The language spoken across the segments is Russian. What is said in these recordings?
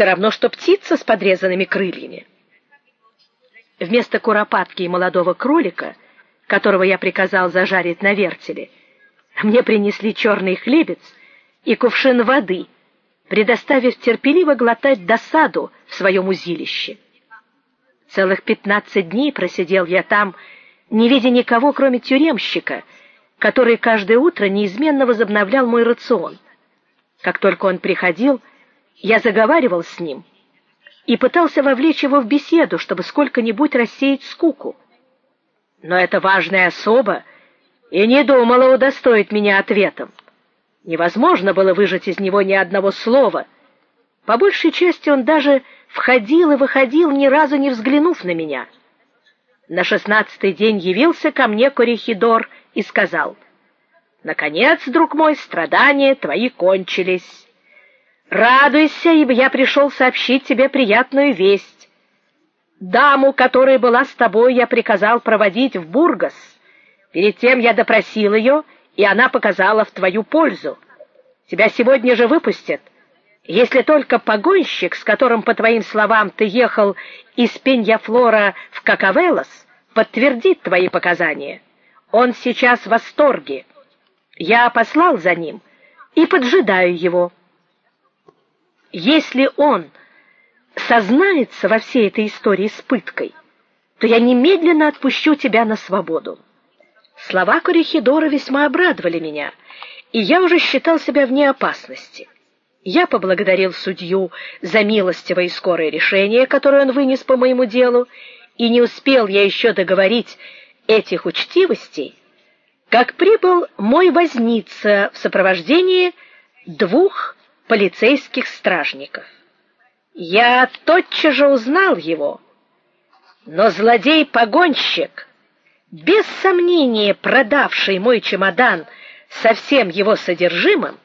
все равно что птица с подрезанными крыльями. Вместо куропатки и молодого кролика, которого я приказал зажарить на вертеле, мне принесли черный хлебец и кувшин воды, предоставив терпеливо глотать досаду в своем узилище. Целых пятнадцать дней просидел я там, не видя никого, кроме тюремщика, который каждое утро неизменно возобновлял мой рацион. Как только он приходил, я заговаривал с ним и пытался вовлечь его в беседу, чтобы сколько-нибудь рассеять скуку. Но эта важная особа и не думала удостоить меня ответом. Невозможно было выжать из него ни одного слова. По большей части он даже входил и выходил, ни разу не взглянув на меня. На шестнадцатый день явился ко мне Корихидор и сказал: "Наконец, друг мой, страдания твои кончились. Радуйся, ибо я пришел сообщить тебе приятную весть. Даму, которая была с тобой, я приказал проводить в Бургас. Перед тем я допросил ее, и она показала в твою пользу. Тебя сегодня же выпустят. Если только погонщик, с которым, по твоим словам, ты ехал из Пеньяфлора в Какавелос, подтвердит твои показания. Он сейчас в восторге. Я послал за ним и поджидаю его. Если он сознается во всей этой истории с пыткой, то я немедленно отпущу тебя на свободу. Слова Корихидора весьма обрадовали меня, и я уже считал себя вне опасности. Я поблагодарил судью за милостивое и скорое решение, которое он вынес по моему делу, и не успел я еще договорить этих учтивостей, как прибыл мой возница в сопровождении двух полицейских стражников. Я тотчас же узнал его, но злодей-погонщик без сомнения продавший мой чемодан со всем его содержимым,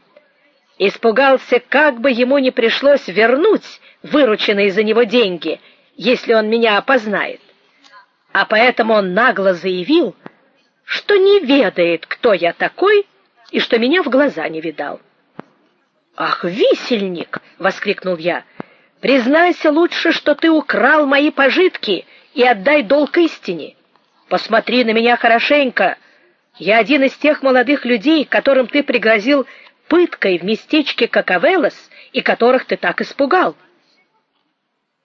испугался, как бы ему не пришлось вернуть вырученные за него деньги, если он меня опознает. А поэтому он нагло заявил, что не ведает, кто я такой, и что меня в глаза не видал. Ах, висельник, воскликнул я. Признайся лучше, что ты украл мои пожитки и отдай долг истине. Посмотри на меня хорошенько. Я один из тех молодых людей, которым ты пригрозил пыткой в местечке Какавелос и которых ты так испугал.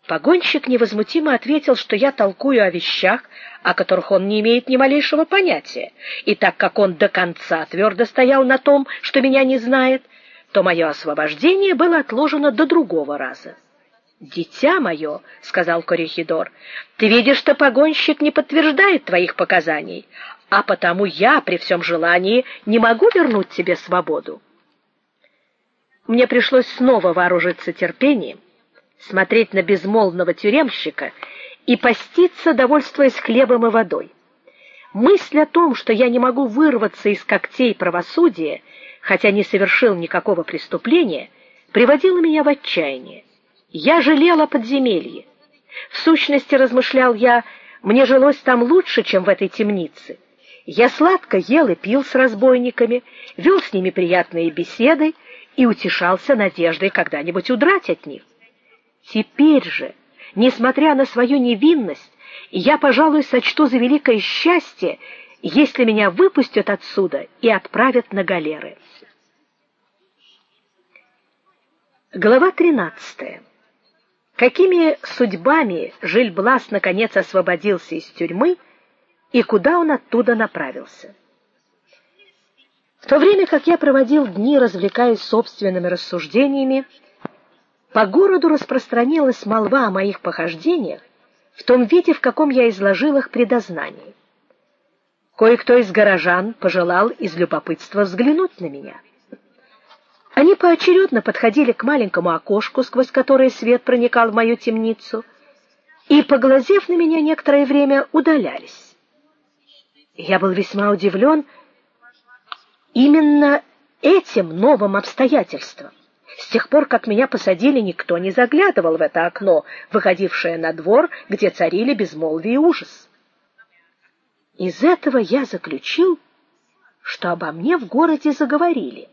Погонщик невозмутимо ответил, что я толкую о вещах, о которых он не имеет ни малейшего понятия, и так как он до конца твердо стоял на том, что меня не знает, то мое освобождение было отложено до другого раза. Дитя мое, сказал Корихидор, ты видишь, что погонщик не подтверждает твоих показаний, а потому я при всем желании не могу вернуть тебе свободу. Мне пришлось снова вооружиться терпением, смотреть на безмолвного тюремщика и поститься, довольствуясь хлебом и водой. Мысль о том, что я не могу вырваться из когтей правосудия, хотя не совершил никакого преступления, приводила меня в отчаяние. Я жалел о подземелье. В сущности, размышлял я, мне жилось там лучше, чем в этой темнице. Я сладко ел и пил с разбойниками, вел с ними приятные беседы и утешался надеждой когда-нибудь удрать от них. Теперь же, несмотря на свою невинность, я, пожалуй, сочту за великое счастье, если меня выпустят отсюда и отправят на галеры. Глава тринадцатая. Какими судьбами Жильблас наконец освободился из тюрьмы и куда он оттуда направился? В то время как я проводил дни, развлекаясь собственными рассуждениями, по городу распространилась молва о моих похождениях в том виде, в каком я изложил их при дознании. Кое-кто из горожан пожелал из любопытства взглянуть на меня. Они поочередно подходили к маленькому окошку, сквозь которое свет проникал в мою темницу, и, поглазев на меня некоторое время, удалялись. Я был весьма удивлен именно этим новым обстоятельством. С тех пор, как меня посадили, никто не заглядывал в это окно, выходившее на двор, где царили безмолвие и ужас. Из этого я заключил, что обо мне в городе заговорили.